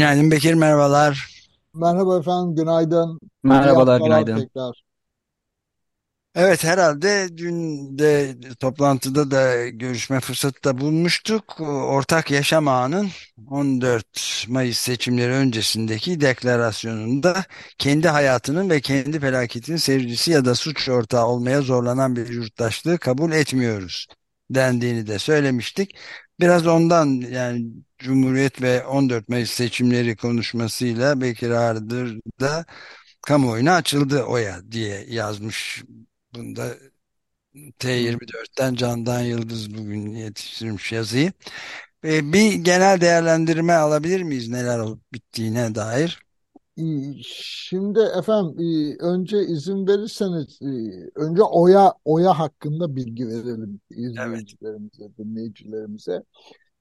Günaydın Bekir, merhabalar. Merhaba efendim, günaydın. Merhabalar, günaydın. tekrar. Evet, herhalde dün de toplantıda da görüşme fırsatı da bulmuştuk. Ortak Yaşam Ağı'nın 14 Mayıs seçimleri öncesindeki deklarasyonunda kendi hayatının ve kendi felaketinin seyircisi ya da suç ortağı olmaya zorlanan bir yurttaşlığı kabul etmiyoruz dendiğini de söylemiştik. Biraz ondan yani Cumhuriyet ve 14 Mayıs seçimleri konuşmasıyla Bekir Ağırdır da kamuoyuna açıldı oya diye yazmış. Bunda T24'ten Candan Yıldız bugün yetiştirmiş yazıyı. Ee, bir genel değerlendirme alabilir miyiz neler olup bittiğine dair? İyi, Şimdi efendim, e, önce izin verirseniz, e, önce Oya Oya hakkında bilgi verelim Evet. izleyicilerimize, dinleyicilerimize.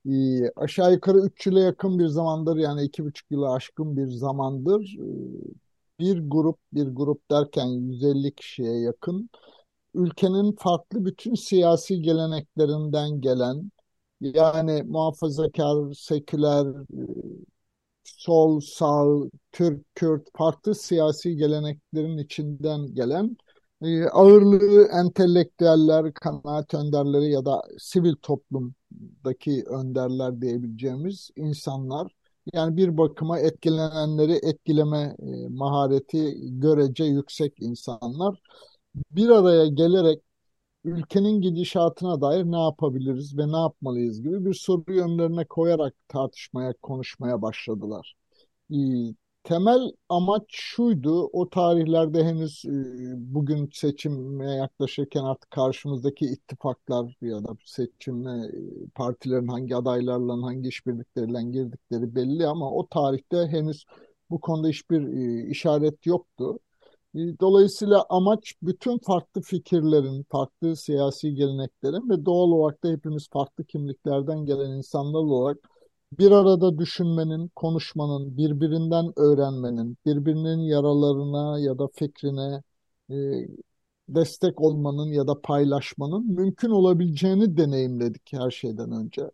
E, Aşağı yukarı 3 yıla yakın bir zamandır, yani iki buçuk yıla aşkın bir zamandır e, bir grup, bir grup derken 150 kişiye yakın ülkenin farklı bütün siyasi geleneklerinden gelen, yani muhafazakar, seküler, sol, sağ, Türk, Kürt, farklı siyasi geleneklerin içinden gelen e, ağırlığı entelektüeller, kanaat önderleri ya da sivil toplumdaki önderler diyebileceğimiz insanlar. Yani bir bakıma etkilenenleri etkileme e, mahareti görece yüksek insanlar bir araya gelerek ülkenin gidişatına dair ne yapabiliriz ve ne yapmalıyız gibi bir soruyu önlerine koyarak tartışmaya, konuşmaya başladılar. Ee, Temel amaç şuydu, o tarihlerde henüz e, bugün seçime yaklaşırken artık karşımızdaki ittifaklar ya da seçime e, partilerin hangi adaylarla, hangi işbirlikleriyle girdikleri belli ama o tarihte henüz bu konuda hiçbir e, işaret yoktu. E, Dolayısıyla amaç bütün farklı fikirlerin, farklı siyasi geleneklerin ve doğal olarak da hepimiz farklı kimliklerden gelen insanlar olarak bir arada düşünmenin, konuşmanın, birbirinden öğrenmenin, birbirinin yaralarına ya da fikrine e, destek olmanın ya da paylaşmanın mümkün olabileceğini deneyimledik her şeyden önce.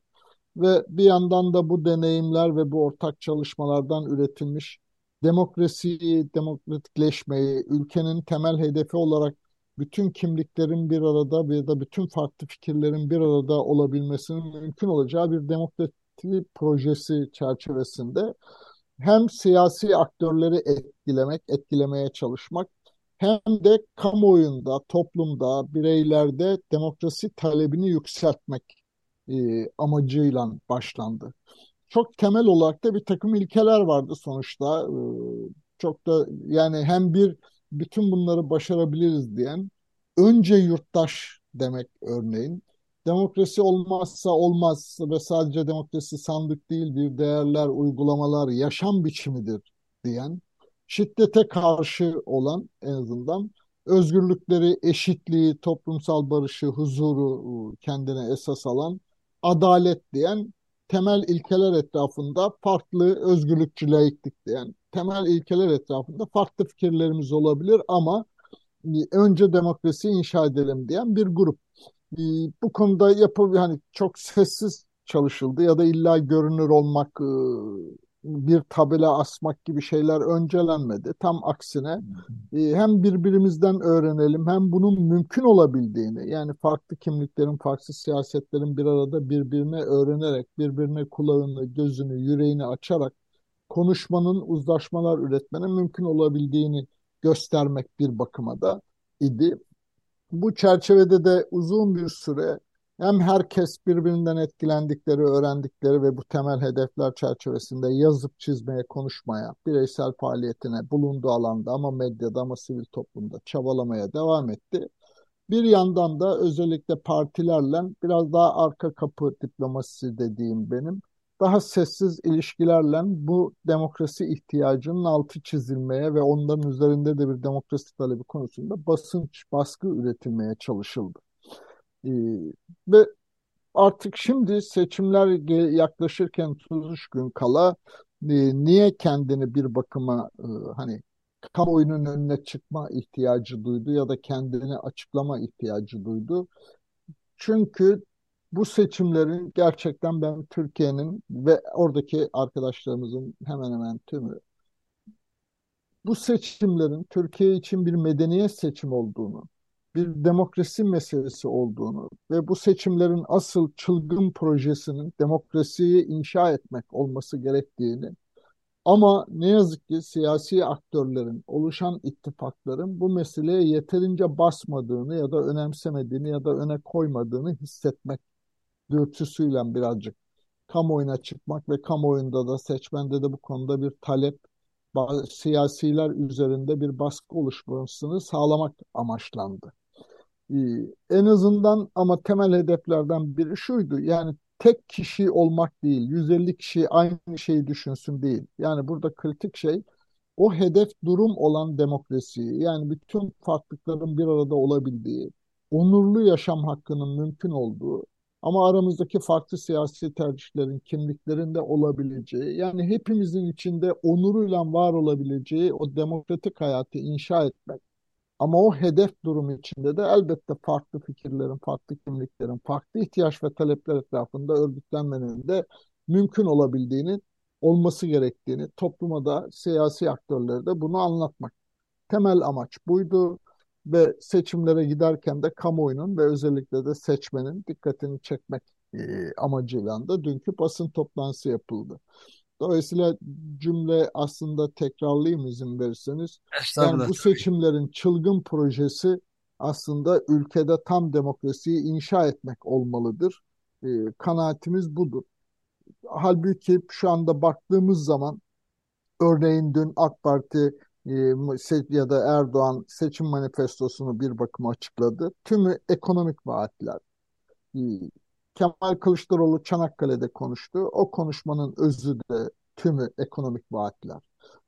Ve bir yandan da bu deneyimler ve bu ortak çalışmalardan üretilmiş demokrasiyi, demokratikleşmeyi, ülkenin temel hedefi olarak bütün kimliklerin bir arada ya da bütün farklı fikirlerin bir arada olabilmesinin mümkün olacağı bir demokrasi projesi çerçevesinde hem siyasi aktörleri etkilemek, etkilemeye çalışmak hem de kamuoyunda, toplumda, bireylerde demokrasi talebini yükseltmek e, amacıyla başlandı. Çok temel olarak da bir takım ilkeler vardı sonuçta. E, çok da yani hem bir bütün bunları başarabiliriz diyen önce yurttaş demek örneğin. Demokrasi olmazsa olmaz ve sadece demokrasi sandık değildir, değerler, uygulamalar, yaşam biçimidir diyen, şiddete karşı olan en azından özgürlükleri, eşitliği, toplumsal barışı, huzuru e, kendine esas alan, adalet diyen temel ilkeler etrafında farklı özgürlükçü laiklik diyen temel ilkeler etrafında farklı fikirlerimiz olabilir ama e, önce demokrasiyi inşa edelim diyen bir grup. E, Bu konuda yapı yani çok sessiz çalışıldı ya da illa görünür olmak, e, bir tabela asmak gibi şeyler öncelenmedi. Tam aksine e, hem birbirimizden öğrenelim hem bunun mümkün olabildiğini yani farklı kimliklerin, farklı siyasetlerin bir arada birbirine öğrenerek, birbirine kulağını, gözünü, yüreğini açarak konuşmanın, uzlaşmalar üretmenin mümkün olabildiğini göstermek bir bakıma da idi. Bu çerçevede de uzun bir süre Hem herkes birbirinden etkilendikleri, öğrendikleri ve bu temel hedefler çerçevesinde yazıp çizmeye, konuşmaya, bireysel faaliyetine, bulunduğu alanda ama medyada ama sivil toplumda çabalamaya devam etti. Bir yandan da özellikle partilerle biraz daha arka kapı diplomasisi dediğim benim daha sessiz ilişkilerle bu demokrasi ihtiyacının altı çizilmeye ve onların üzerinde de bir demokrasi talebi konusunda basınç, baskı üretilmeye çalışıldı. Ee, ve artık şimdi seçimler yaklaşırken 33 gün kala e, niye kendini bir bakıma e, hani kamuoyunun önüne çıkma ihtiyacı duydu ya da kendini açıklama ihtiyacı duydu. Çünkü bu seçimlerin gerçekten ben Türkiye'nin ve oradaki arkadaşlarımızın hemen hemen tümü bu seçimlerin Türkiye için bir medeniyet seçim olduğunu, bir demokrasi meselesi olduğunu ve bu seçimlerin asıl çılgın projesinin demokrasiyi inşa etmek olması gerektiğini ama ne yazık ki siyasi aktörlerin, oluşan ittifakların bu meseleye yeterince basmadığını ya da önemsemediğini ya da öne koymadığını hissetmek dürtüsüyle birazcık kamuoyuna çıkmak ve kamuoyunda da seçmende de bu konuda bir talep, siyasiler üzerinde bir baskı oluşmasını sağlamak amaçlandı. Ee, en azından ama temel hedeflerden biri şuydu. Yani tek kişi olmak değil, 150 kişi aynı şeyi düşünsün değil. Yani burada kritik şey o hedef durum olan demokrasiyi, yani bütün farklılıkların bir arada olabildiği, onurlu yaşam hakkının mümkün olduğu ama aramızdaki farklı siyasi tercihlerin, kimliklerin de olabileceği, yani hepimizin içinde onuruyla var olabileceği o demokratik hayatı inşa etmek ama o hedef durumu içinde de elbette farklı fikirlerin, farklı kimliklerin, farklı ihtiyaç ve talepler etrafında örgütlenmenin de mümkün olabildiğini, olması gerektiğini, topluma da siyasi aktörlere de bunu anlatmak. Temel amaç buydu ve seçimlere giderken de kamuoyunun ve özellikle de seçmenin dikkatini çekmek e, amacıyla da dünkü basın toplantısı yapıldı. Dolayısıyla cümle aslında tekrarlayayım izin verirseniz. Yani bu seçimlerin çılgın projesi aslında ülkede tam demokrasiyi inşa etmek olmalıdır. E, kanaatimiz budur. Halbuki şu anda baktığımız zaman örneğin dün AK Parti e, ya da Erdoğan seçim manifestosunu bir bakıma açıkladı. Tümü ekonomik vaatler. E, Kemal Kılıçdaroğlu Çanakkale'de konuştu. O konuşmanın özü de tümü ekonomik vaatler.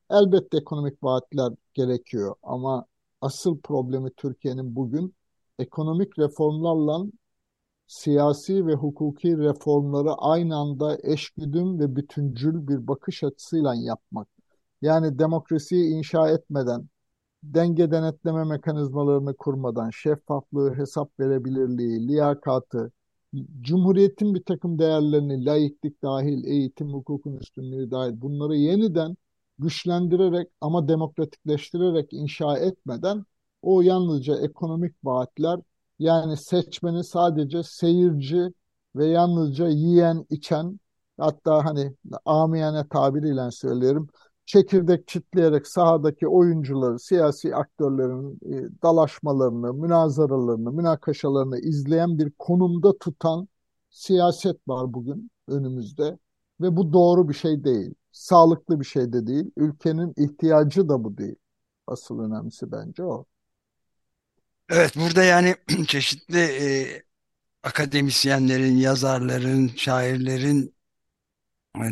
Elbette ekonomik vaatler gerekiyor ama asıl problemi Türkiye'nin bugün ekonomik reformlarla siyasi ve hukuki reformları aynı anda eşgüdüm ve bütüncül bir bakış açısıyla yapmak. Yani demokrasiyi inşa etmeden, denge denetleme mekanizmalarını kurmadan, şeffaflığı, hesap verebilirliği, liyakatı, Cumhuriyetin bir takım değerlerini, laiklik dahil, eğitim, hukukun üstünlüğü dahil bunları yeniden güçlendirerek ama demokratikleştirerek inşa etmeden o yalnızca ekonomik vaatler yani seçmeni sadece seyirci ve yalnızca yiyen, içen hatta hani amiyane tabiriyle söylerim çekirdek çitleyerek sahadaki oyuncuları, siyasi aktörlerin e, dalaşmalarını, münazaralarını, münakaşalarını izleyen bir konumda tutan siyaset var bugün önümüzde ve bu doğru bir şey değil. Sağlıklı bir şey de değil. Ülkenin ihtiyacı da bu değil. Asıl önemlisi bence o. Evet burada yani çeşitli e, akademisyenlerin, yazarların, şairlerin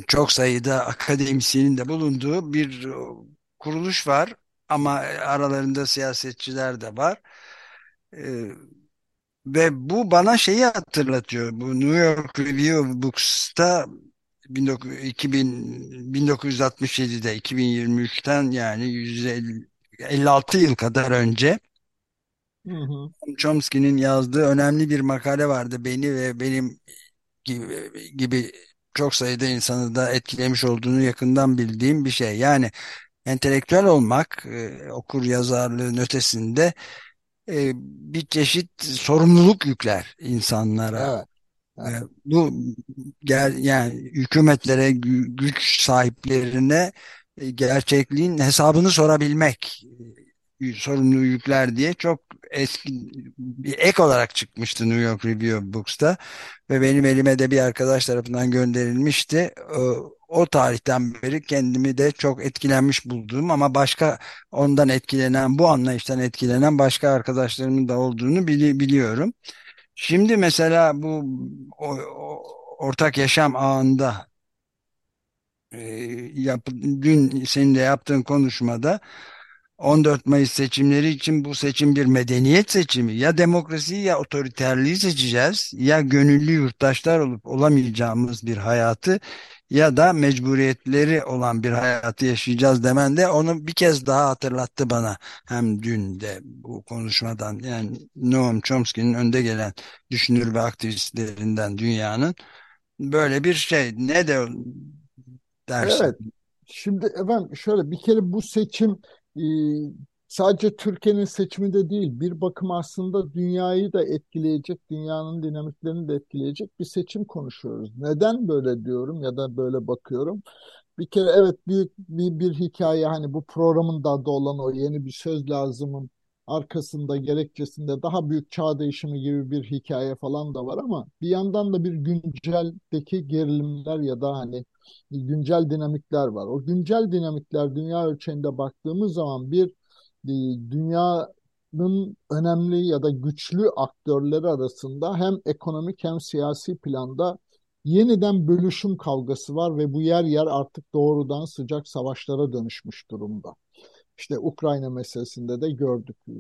çok sayıda akademisyenin de bulunduğu bir kuruluş var ama aralarında siyasetçiler de var. Ee, ve bu bana şeyi hatırlatıyor. Bu New York Review of Books'ta 2000, 1967'de 2023'ten yani 156 yıl kadar önce hı hı. Chomsky'nin yazdığı önemli bir makale vardı. Beni ve benim gibi, gibi çok sayıda insanı da etkilemiş olduğunu yakından bildiğim bir şey. Yani entelektüel olmak e, okur yazarlığın ötesinde e, bir çeşit sorumluluk yükler insanlara. Evet. E, bu gel, yani hükümetlere, güç sahiplerine gerçekliğin hesabını sorabilmek sorumluluğu yükler diye çok eski bir ek olarak çıkmıştı New York Review Books'ta ve benim elime de bir arkadaş tarafından gönderilmişti. O, o tarihten beri kendimi de çok etkilenmiş bulduğum ama başka ondan etkilenen bu anlayıştan etkilenen başka arkadaşlarımın da olduğunu bili biliyorum. Şimdi mesela bu o, o, ortak yaşam ağında e, yap, dün senin de yaptığın konuşmada 14 Mayıs seçimleri için bu seçim bir medeniyet seçimi. Ya demokrasiyi ya otoriterliği seçeceğiz. Ya gönüllü yurttaşlar olup olamayacağımız bir hayatı ya da mecburiyetleri olan bir hayatı yaşayacağız demen de onu bir kez daha hatırlattı bana. Hem dün de bu konuşmadan yani Noam Chomsky'nin önde gelen düşünür ve aktivistlerinden dünyanın böyle bir şey ne de dersin? Evet. Şimdi efendim şöyle bir kere bu seçim sadece Türkiye'nin seçimi de değil bir bakım aslında dünyayı da etkileyecek, dünyanın dinamiklerini de etkileyecek bir seçim konuşuyoruz. Neden böyle diyorum ya da böyle bakıyorum? Bir kere evet büyük bir, bir hikaye hani bu programın da adı olan o yeni bir söz lazımın arkasında gerekçesinde daha büyük çağ değişimi gibi bir hikaye falan da var ama bir yandan da bir günceldeki gerilimler ya da hani güncel dinamikler var. O güncel dinamikler dünya ölçeğinde baktığımız zaman bir e, dünyanın önemli ya da güçlü aktörleri arasında hem ekonomik hem siyasi planda yeniden bölüşüm kavgası var ve bu yer yer artık doğrudan sıcak savaşlara dönüşmüş durumda. İşte Ukrayna meselesinde de gördük e,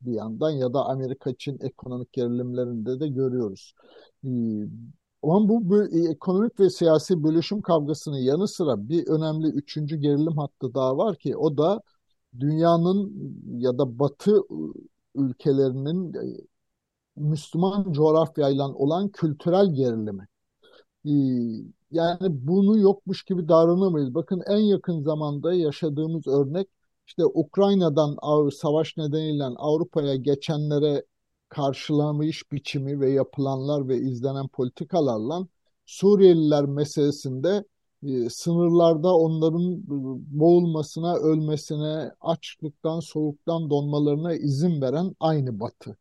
bir yandan ya da Amerika-Çin ekonomik gerilimlerinde de görüyoruz. E, ama bu, e, ekonomik ve siyasi bölüşüm kavgasının yanı sıra bir önemli üçüncü gerilim hattı daha var ki o da dünyanın ya da Batı ülkelerinin Müslüman coğrafyayla olan kültürel gerilimi. Yani bunu yokmuş gibi davranamayız. Bakın en yakın zamanda yaşadığımız örnek işte Ukrayna'dan savaş nedeniyle Avrupa'ya geçenlere karşılamış biçimi ve yapılanlar ve izlenen politikalarla Suriyeliler meselesinde e, sınırlarda onların e, boğulmasına, ölmesine, açlıktan, soğuktan donmalarına izin veren aynı Batı.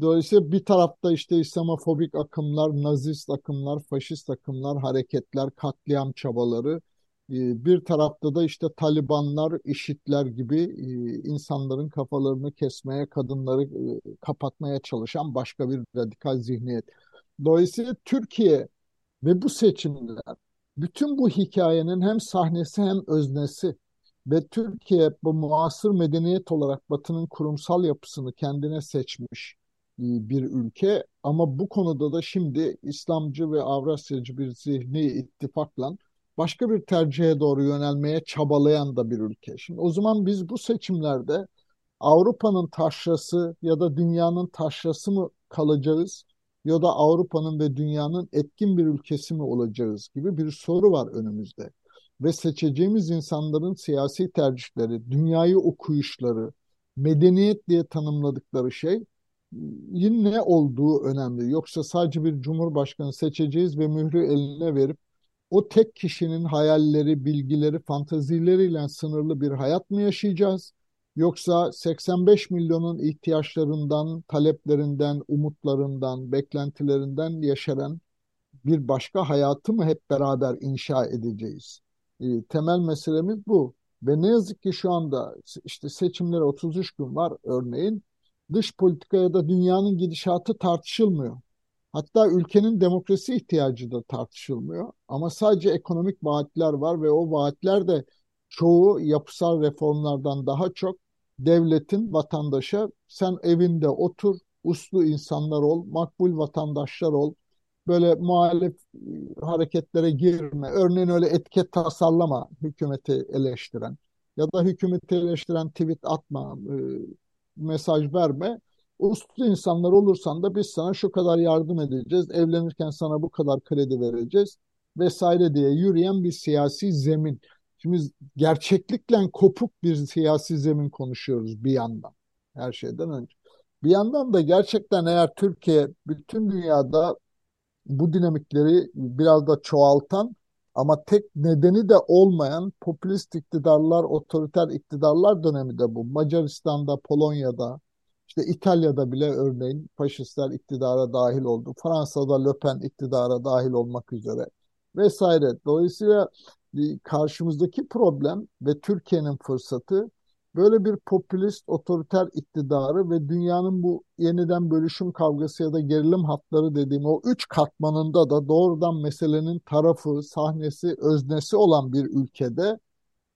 Dolayısıyla bir tarafta işte İslamofobik akımlar, nazist akımlar, faşist akımlar, hareketler, katliam çabaları, bir tarafta da işte Talibanlar, IŞİD'ler gibi e, insanların kafalarını kesmeye, kadınları e, kapatmaya çalışan başka bir radikal zihniyet. Dolayısıyla Türkiye ve bu seçimler bütün bu hikayenin hem sahnesi hem öznesi ve Türkiye bu muasır medeniyet olarak Batı'nın kurumsal yapısını kendine seçmiş e, bir ülke ama bu konuda da şimdi İslamcı ve Avrasyacı bir zihni ittifakla başka bir tercihe doğru yönelmeye çabalayan da bir ülke. Şimdi o zaman biz bu seçimlerde Avrupa'nın taşrası ya da dünyanın taşrası mı kalacağız ya da Avrupa'nın ve dünyanın etkin bir ülkesi mi olacağız gibi bir soru var önümüzde. Ve seçeceğimiz insanların siyasi tercihleri, dünyayı okuyuşları, medeniyet diye tanımladıkları şey yine ne olduğu önemli. Yoksa sadece bir cumhurbaşkanı seçeceğiz ve mührü eline verip o tek kişinin hayalleri, bilgileri, fantazileriyle sınırlı bir hayat mı yaşayacağız? Yoksa 85 milyonun ihtiyaçlarından, taleplerinden, umutlarından, beklentilerinden yaşanan bir başka hayatı mı hep beraber inşa edeceğiz? E, temel meselemiz bu. Ve ne yazık ki şu anda işte seçimlere 33 gün var örneğin. Dış politikaya da dünyanın gidişatı tartışılmıyor. Hatta ülkenin demokrasi ihtiyacı da tartışılmıyor. Ama sadece ekonomik vaatler var ve o vaatler de çoğu yapısal reformlardan daha çok devletin vatandaşa sen evinde otur, uslu insanlar ol, makbul vatandaşlar ol, böyle muhalif e, hareketlere girme. Örneğin öyle etiket tasarlama hükümeti eleştiren ya da hükümeti eleştiren tweet atma, e, mesaj verme uslu insanlar olursan da biz sana şu kadar yardım edeceğiz, evlenirken sana bu kadar kredi vereceğiz vesaire diye yürüyen bir siyasi zemin. Şimdi gerçeklikle kopuk bir siyasi zemin konuşuyoruz bir yandan her şeyden önce. Bir yandan da gerçekten eğer Türkiye bütün dünyada bu dinamikleri biraz da çoğaltan ama tek nedeni de olmayan popülist iktidarlar, otoriter iktidarlar dönemi de bu. Macaristan'da, Polonya'da, İşte İtalya'da bile örneğin faşistler iktidara dahil oldu. Fransa'da Le Pen iktidara dahil olmak üzere vesaire. Dolayısıyla karşımızdaki problem ve Türkiye'nin fırsatı böyle bir popülist otoriter iktidarı ve dünyanın bu yeniden bölüşüm kavgası ya da gerilim hatları dediğim o üç katmanında da doğrudan meselenin tarafı, sahnesi, öznesi olan bir ülkede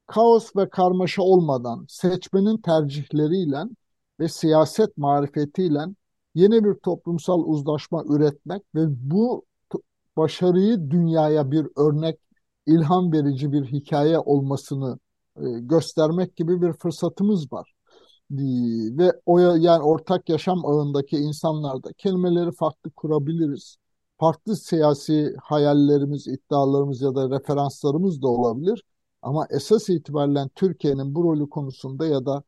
kaos ve karmaşa olmadan seçmenin tercihleriyle ve siyaset marifetiyle yeni bir toplumsal uzlaşma üretmek ve bu başarıyı dünyaya bir örnek, ilham verici bir hikaye olmasını e, göstermek gibi bir fırsatımız var. Ve o yani ortak yaşam ağındaki insanlarda kelimeleri farklı kurabiliriz. Farklı siyasi hayallerimiz, iddialarımız ya da referanslarımız da olabilir. Ama esas itibariyle Türkiye'nin bu rolü konusunda ya da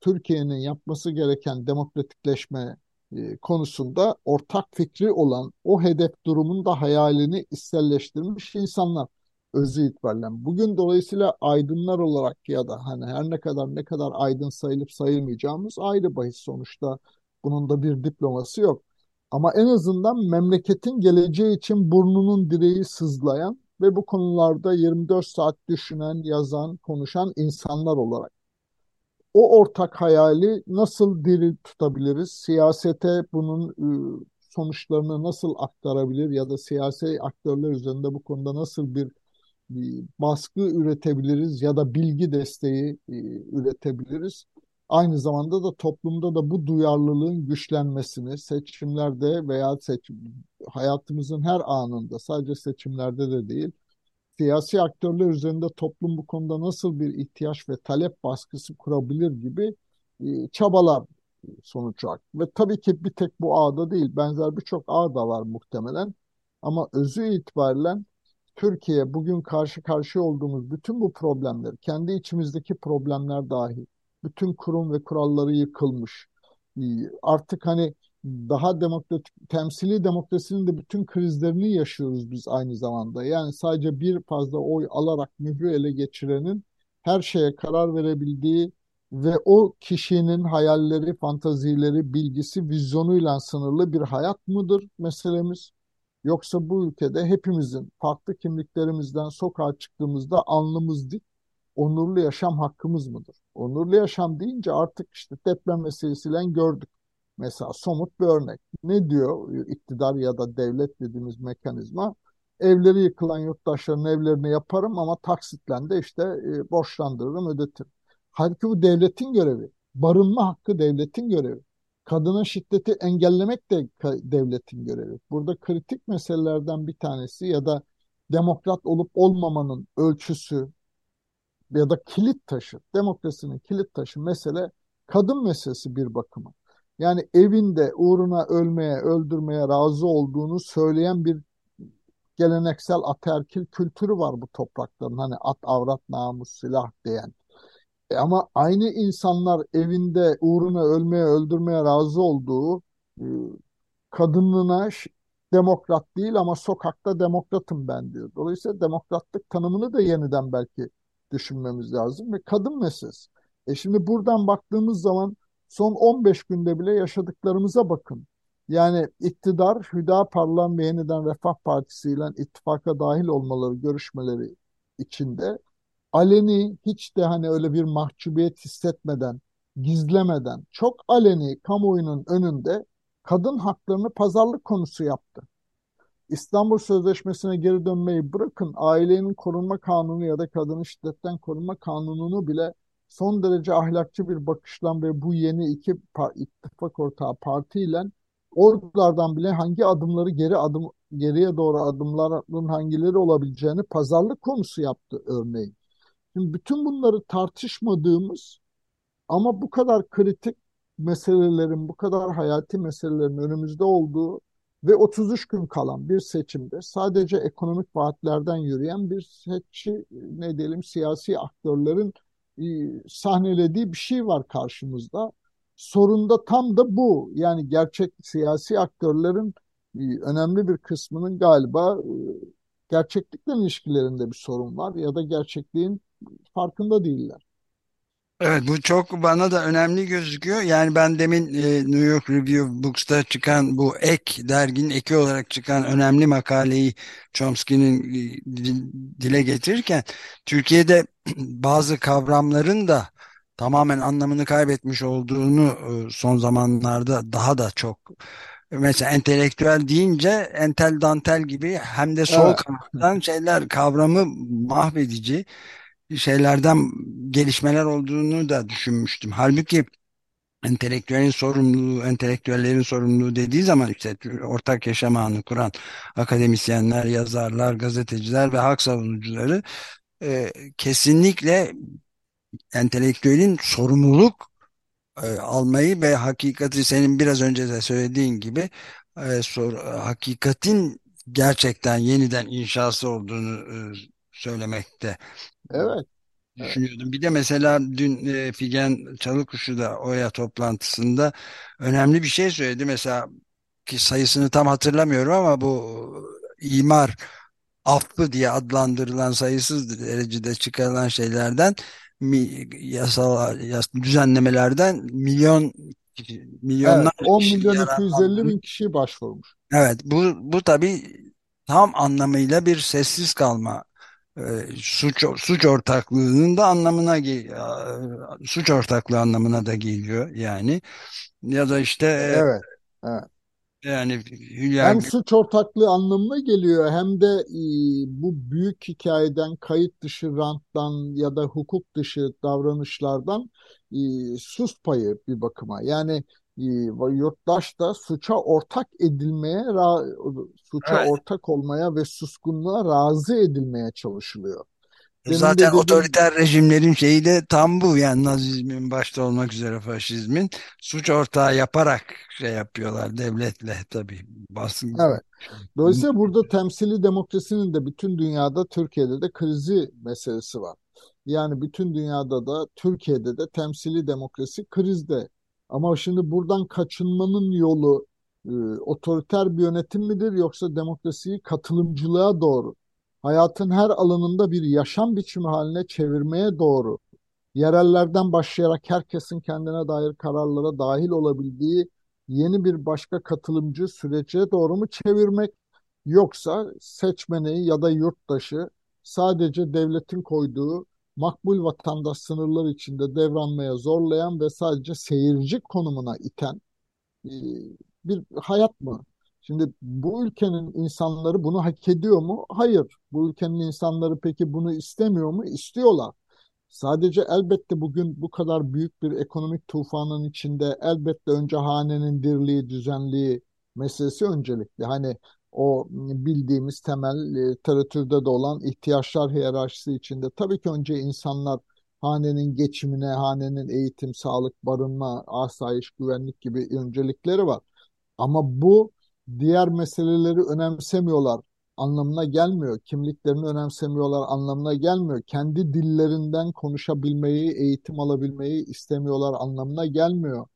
Türkiye'nin yapması gereken demokratikleşme e, konusunda ortak fikri olan o hedef durumun da hayalini içselleştirmiş insanlar özü itibariyle. Bugün dolayısıyla aydınlar olarak ya da hani her ne kadar ne kadar aydın sayılıp sayılmayacağımız ayrı bahis sonuçta bunun da bir diploması yok. Ama en azından memleketin geleceği için burnunun direği sızlayan ve bu konularda 24 saat düşünen, yazan, konuşan insanlar olarak o ortak hayali nasıl diri tutabiliriz? Siyasete bunun ıı, sonuçlarını nasıl aktarabilir ya da siyasi aktörler üzerinde bu konuda nasıl bir, baskı üretebiliriz ya da bilgi desteği e, üretebiliriz? Aynı zamanda da toplumda da bu duyarlılığın güçlenmesini seçimlerde veya seçim, hayatımızın her anında sadece seçimlerde de değil siyasi aktörler üzerinde toplum bu konuda nasıl bir ihtiyaç ve talep baskısı kurabilir gibi e, çabalar sonuç. Ve tabii ki bir tek bu ağda değil, benzer birçok ağ da var muhtemelen. Ama özü itibariyle Türkiye bugün karşı karşıya olduğumuz bütün bu problemler, kendi içimizdeki problemler dahi, bütün kurum ve kuralları yıkılmış. E, artık hani daha demokratik, temsili demokrasinin de bütün krizlerini yaşıyoruz biz aynı zamanda. Yani sadece bir fazla oy alarak mührü ele geçirenin her şeye karar verebildiği ve o kişinin hayalleri, fantazileri, bilgisi, vizyonuyla sınırlı bir hayat mıdır meselemiz? Yoksa bu ülkede hepimizin farklı kimliklerimizden sokağa çıktığımızda alnımız dik, onurlu yaşam hakkımız mıdır? Onurlu yaşam deyince artık işte deprem meselesiyle gördük Mesela somut bir örnek. Ne diyor iktidar ya da devlet dediğimiz mekanizma? Evleri yıkılan yurttaşların evlerini yaparım ama taksitle de işte e, borçlandırırım, ödetirim. Halbuki bu devletin görevi. Barınma hakkı devletin görevi. Kadına şiddeti engellemek de devletin görevi. Burada kritik meselelerden bir tanesi ya da demokrat olup olmamanın ölçüsü ya da kilit taşı, demokrasinin kilit taşı mesele kadın meselesi bir bakıma yani evinde uğruna ölmeye, öldürmeye razı olduğunu söyleyen bir geleneksel ataerkil kültürü var bu toprakların. Hani at, avrat, namus, silah diyen. E ama aynı insanlar evinde uğruna ölmeye, öldürmeye razı olduğu e, demokrat değil ama sokakta demokratım ben diyor. Dolayısıyla demokratlık tanımını da yeniden belki düşünmemiz lazım ve kadın meselesi. E şimdi buradan baktığımız zaman son 15 günde bile yaşadıklarımıza bakın. Yani iktidar Hüdapar'la ve yeniden Refah Partisi ile ittifaka dahil olmaları görüşmeleri içinde aleni hiç de hani öyle bir mahcubiyet hissetmeden, gizlemeden çok aleni kamuoyunun önünde kadın haklarını pazarlık konusu yaptı. İstanbul Sözleşmesi'ne geri dönmeyi bırakın ailenin korunma kanunu ya da kadını şiddetten korunma kanununu bile son derece ahlakçı bir bakışla ve bu yeni iki ittifak ortağı partiyle oralardan bile hangi adımları geri adım geriye doğru adımların hangileri olabileceğini pazarlık konusu yaptı örneğin. Şimdi bütün bunları tartışmadığımız ama bu kadar kritik meselelerin, bu kadar hayati meselelerin önümüzde olduğu ve 33 gün kalan bir seçimde sadece ekonomik vaatlerden yürüyen bir seçi, ne diyelim siyasi aktörlerin sahnelediği bir şey var karşımızda. Sorun da tam da bu. Yani gerçek siyasi aktörlerin e, önemli bir kısmının galiba e, gerçeklikle ilişkilerinde bir sorun var ya da gerçekliğin farkında değiller. Evet bu çok bana da önemli gözüküyor. Yani ben demin e, New York Review Books'ta çıkan bu ek derginin eki olarak çıkan önemli makaleyi Chomsky'nin e, di- dile getirirken Türkiye'de bazı kavramların da tamamen anlamını kaybetmiş olduğunu e, son zamanlarda daha da çok mesela entelektüel deyince entel dantel gibi hem de sol Evet, kanattan şeyler kavramı mahvedici şeylerden gelişmeler olduğunu da düşünmüştüm. Halbuki entelektüelin sorumluluğu, entelektüellerin sorumluluğu dediği zaman işte ortak yaşam ağını kuran akademisyenler, yazarlar, gazeteciler ve hak savunucuları e, kesinlikle entelektüelin sorumluluk e, almayı ve hakikati senin biraz önce de söylediğin gibi e, sor, hakikatin gerçekten yeniden inşası olduğunu e, söylemekte evet, evet, düşünüyordum. Bir de mesela dün e, Figen Çalıkuşu da OYA toplantısında önemli bir şey söyledi. Mesela ki sayısını tam hatırlamıyorum ama bu imar affı diye adlandırılan sayısız derecede çıkarılan şeylerden mi, yasal yas, düzenlemelerden milyon evet. milyonlarca 10 kişinin milyon 250 yararlandığını bin kişi başvurmuş. Evet bu bu tabii tam anlamıyla bir sessiz kalma e, suç suç ortaklığının da anlamına e, suç ortaklığı anlamına da geliyor yani ya da işte Evet, evet. e, yani Hülya Hem suç ortaklığı anlamına geliyor hem de e, bu büyük hikayeden, kayıt dışı ranttan ya da hukuk dışı davranışlardan e, sus payı bir bakıma. Yani e, yurttaş da suça ortak edilmeye, suça evet, ortak olmaya ve suskunluğa razı edilmeye çalışılıyor. Demin zaten de dedim otoriter rejimlerin şeyi de tam bu yani Nazizmin başta olmak üzere faşizmin suç ortağı yaparak şey yapıyorlar devletle tabii baskı Evet. Dolayısıyla burada temsili demokrasinin de bütün dünyada, Türkiye'de de krizi meselesi var. Yani bütün dünyada da, Türkiye'de de temsili demokrasi krizde. Ama şimdi buradan kaçınmanın yolu e, otoriter bir yönetim midir yoksa demokrasiyi katılımcılığa doğru, hayatın her alanında bir yaşam biçimi haline çevirmeye doğru yerellerden başlayarak herkesin kendine dair kararlara dahil olabildiği yeni bir başka katılımcı sürece doğru mu çevirmek yoksa seçmeni ya da yurttaşı sadece devletin koyduğu makbul vatandaş sınırları içinde devranmaya zorlayan ve sadece seyirci konumuna iten e, bir hayat mı? Şimdi bu ülkenin insanları bunu hak ediyor mu? Hayır. Bu ülkenin insanları peki bunu istemiyor mu? İstiyorlar. Sadece elbette bugün bu kadar büyük bir ekonomik tufanın içinde elbette önce hanenin dirliği, düzenliği meselesi öncelikli. Hani o bildiğimiz temel e, literatürde de olan ihtiyaçlar hiyerarşisi içinde tabii ki önce insanlar hanenin geçimine, hanenin eğitim, sağlık, barınma, asayiş, güvenlik gibi öncelikleri var. Ama bu diğer meseleleri önemsemiyorlar anlamına gelmiyor. Kimliklerini önemsemiyorlar anlamına gelmiyor. Kendi dillerinden konuşabilmeyi, eğitim alabilmeyi istemiyorlar anlamına gelmiyor.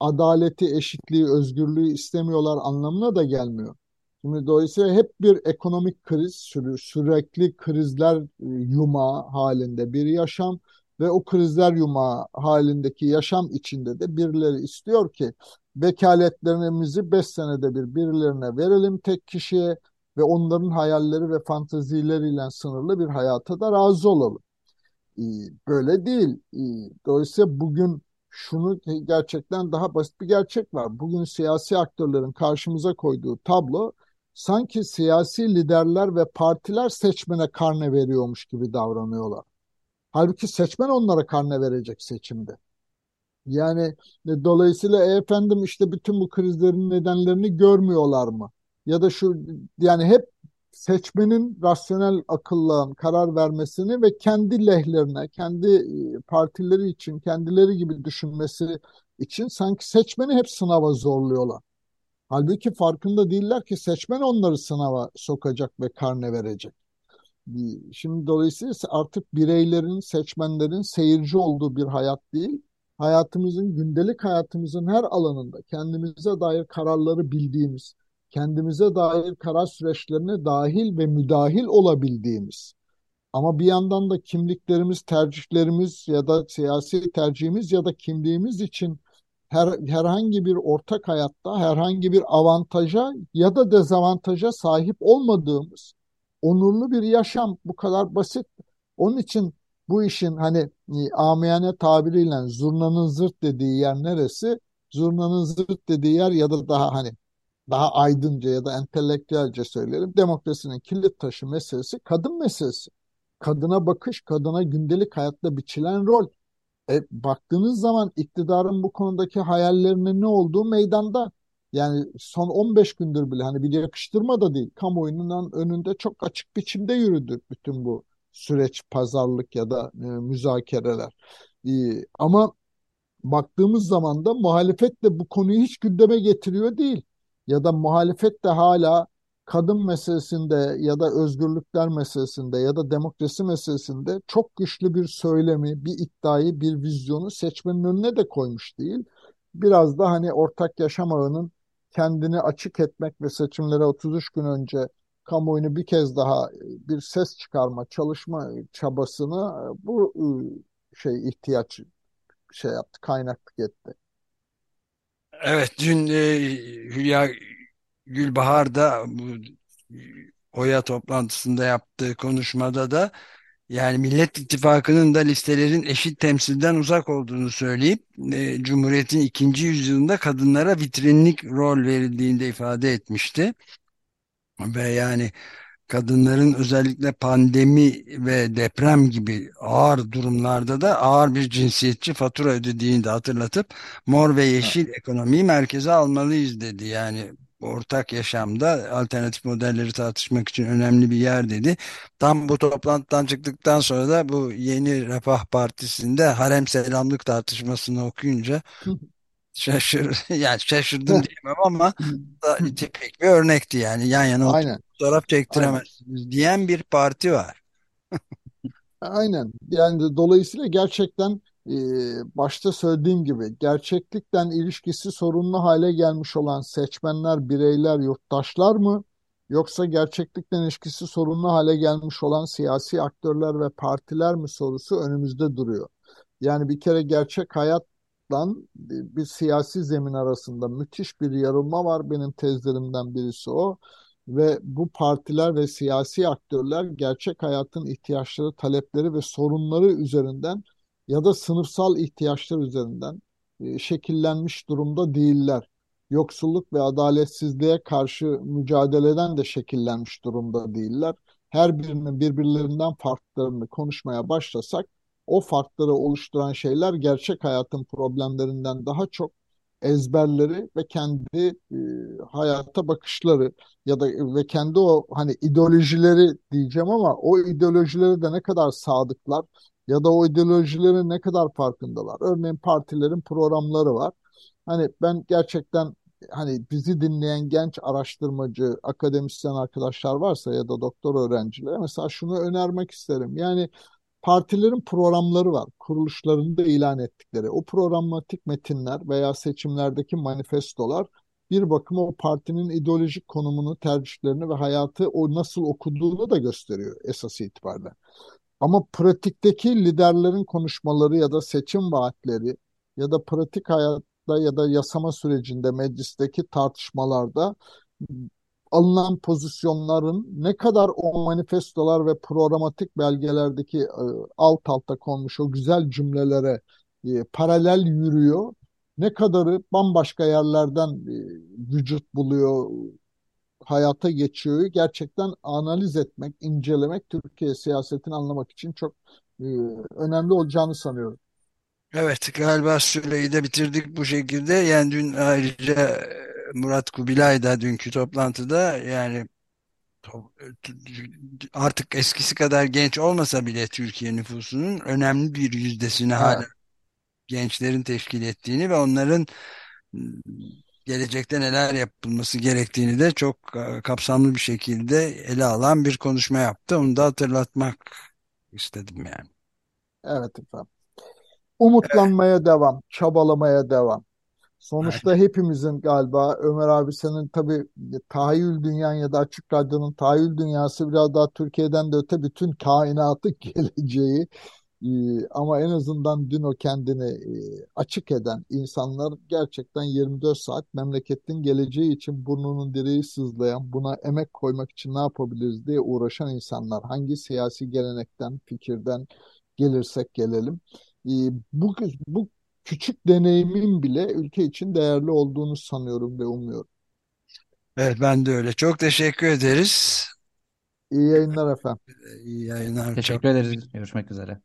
Adaleti, eşitliği, özgürlüğü istemiyorlar anlamına da gelmiyor. Şimdi dolayısıyla hep bir ekonomik kriz, sürü- sürekli krizler e, yumağı halinde bir yaşam ve o krizler yumağı halindeki yaşam içinde de birileri istiyor ki vekaletlerimizi 5 senede bir birilerine verelim tek kişiye ve onların hayalleri ve fantazileriyle sınırlı bir hayata da razı olalım. Böyle değil. Dolayısıyla bugün şunu gerçekten daha basit bir gerçek var. Bugün siyasi aktörlerin karşımıza koyduğu tablo sanki siyasi liderler ve partiler seçmene karne veriyormuş gibi davranıyorlar. Halbuki seçmen onlara karne verecek seçimde. Yani e, dolayısıyla e, efendim işte bütün bu krizlerin nedenlerini görmüyorlar mı? Ya da şu yani hep seçmenin rasyonel akılla karar vermesini ve kendi lehlerine, kendi e, partileri için, kendileri gibi düşünmesi için sanki seçmeni hep sınava zorluyorlar. Halbuki farkında değiller ki seçmen onları sınava sokacak ve karne verecek. Şimdi dolayısıyla artık bireylerin, seçmenlerin seyirci olduğu bir hayat değil, hayatımızın, gündelik hayatımızın her alanında kendimize dair kararları bildiğimiz, kendimize dair karar süreçlerine dahil ve müdahil olabildiğimiz Ama bir yandan da kimliklerimiz, tercihlerimiz ya da siyasi tercihimiz ya da kimliğimiz için her, herhangi bir ortak hayatta herhangi bir avantaja ya da dezavantaja sahip olmadığımız onurlu bir yaşam bu kadar basit. Onun için bu işin hani e, amiyane tabiriyle zurnanın zırt dediği yer neresi? Zurnanın zırt dediği yer ya da daha hani daha aydınca ya da entelektüelce söyleyelim demokrasinin kilit taşı meselesi kadın meselesi. Kadına bakış, kadına gündelik hayatta biçilen rol. E, baktığınız zaman iktidarın bu konudaki hayallerinin ne olduğu meydanda. Yani son 15 gündür bile hani bir yakıştırma da değil. Kamuoyunun önünde çok açık biçimde yürüdü bütün bu süreç, pazarlık ya da e, müzakereler. E, ama baktığımız zaman da muhalefet de bu konuyu hiç gündeme getiriyor değil. Ya da muhalefet de hala kadın meselesinde ya da özgürlükler meselesinde ya da demokrasi meselesinde çok güçlü bir söylemi, bir iddiayı, bir vizyonu seçmenin önüne de koymuş değil. Biraz da hani ortak yaşam ağının kendini açık etmek ve seçimlere 33 gün önce kamuoyunu bir kez daha bir ses çıkarma, çalışma çabasını bu ıı, şey ihtiyaç şey yaptı, kaynaklık etti. Evet, dün e, Hülya Gülbahar da bu OYA toplantısında yaptığı konuşmada da yani Millet İttifakı'nın da listelerin eşit temsilden uzak olduğunu söyleyip e, Cumhuriyet'in ikinci yüzyılında kadınlara vitrinlik rol verildiğinde ifade etmişti. Ve yani kadınların özellikle pandemi ve deprem gibi ağır durumlarda da ağır bir cinsiyetçi fatura ödediğini de hatırlatıp mor ve yeşil ekonomiyi merkeze almalıyız dedi. Yani ortak yaşamda alternatif modelleri tartışmak için önemli bir yer dedi. Tam bu toplantıdan çıktıktan sonra da bu yeni Refah Partisi'nde harem selamlık tartışmasını okuyunca şaşır yani şaşırdım diyemem ama da tipik bir örnekti yani yan yana Aynen. fotoğraf Aynen. çektiremezsiniz diyen bir parti var. Aynen. Yani dolayısıyla gerçekten e, başta söylediğim gibi gerçeklikten ilişkisi sorunlu hale gelmiş olan seçmenler, bireyler, yurttaşlar mı? Yoksa gerçeklikten ilişkisi sorunlu hale gelmiş olan siyasi aktörler ve partiler mi sorusu önümüzde duruyor. Yani bir kere gerçek hayatla bir siyasi zemin arasında müthiş bir yarılma var. Benim tezlerimden birisi o ve bu partiler ve siyasi aktörler gerçek hayatın ihtiyaçları, talepleri ve sorunları üzerinden ya da sınıfsal ihtiyaçlar üzerinden e, şekillenmiş durumda değiller. Yoksulluk ve adaletsizliğe karşı mücadeleden de şekillenmiş durumda değiller. Her birinin birbirlerinden farklarını konuşmaya başlasak o farkları oluşturan şeyler gerçek hayatın problemlerinden daha çok ezberleri ve kendi e, hayata bakışları ya da ve kendi o hani ideolojileri diyeceğim ama o ideolojileri de ne kadar sadıklar ya da o ideolojilerin ne kadar farkındalar. Örneğin partilerin programları var. Hani ben gerçekten hani bizi dinleyen genç araştırmacı, akademisyen arkadaşlar varsa ya da doktor öğrencileri mesela şunu önermek isterim. Yani partilerin programları var. Kuruluşlarında ilan ettikleri. O programatik metinler veya seçimlerdeki manifestolar bir bakıma o partinin ideolojik konumunu, tercihlerini ve hayatı o nasıl okuduğunu da gösteriyor esas itibariyle. Ama pratikteki liderlerin konuşmaları ya da seçim vaatleri ya da pratik hayatta ya da yasama sürecinde meclisteki tartışmalarda alınan pozisyonların ne kadar o manifestolar ve programatik belgelerdeki e, alt alta konmuş o güzel cümlelere e, paralel yürüyor, ne kadarı bambaşka yerlerden e, vücut buluyor, hayata geçiyor gerçekten analiz etmek, incelemek Türkiye siyasetini anlamak için çok önemli olacağını sanıyorum. Evet galiba süreyi de bitirdik bu şekilde. Yani dün ayrıca Murat Kubilay da dünkü toplantıda yani artık eskisi kadar genç olmasa bile Türkiye nüfusunun önemli bir yüzdesini hala Evet, gençlerin teşkil ettiğini ve onların gelecekte neler yapılması gerektiğini de çok e, kapsamlı bir şekilde ele alan bir konuşma yaptı. Onu da hatırlatmak istedim yani. evet efendim. Umutlanmaya devam, çabalamaya devam. Sonuçta hepimizin galiba Ömer abi senin tabii tahayyül dünyan ya da Açık Radyo'nun tahayyül dünyası biraz daha Türkiye'den de öte bütün kainatın geleceği. Ee, ama en azından dün o kendini e, açık eden insanlar gerçekten 24 saat memleketin geleceği için burnunun direği sızlayan, buna emek koymak için ne yapabiliriz diye uğraşan insanlar. Hangi siyasi gelenekten, fikirden gelirsek gelelim. Ee, bu, bu küçük deneyimin bile ülke için değerli olduğunu sanıyorum ve umuyorum. Evet ben de öyle. Çok teşekkür ederiz. İyi yayınlar efendim. İyi yayınlar. Çok Teşekkür ederiz. Görüşmek üzere.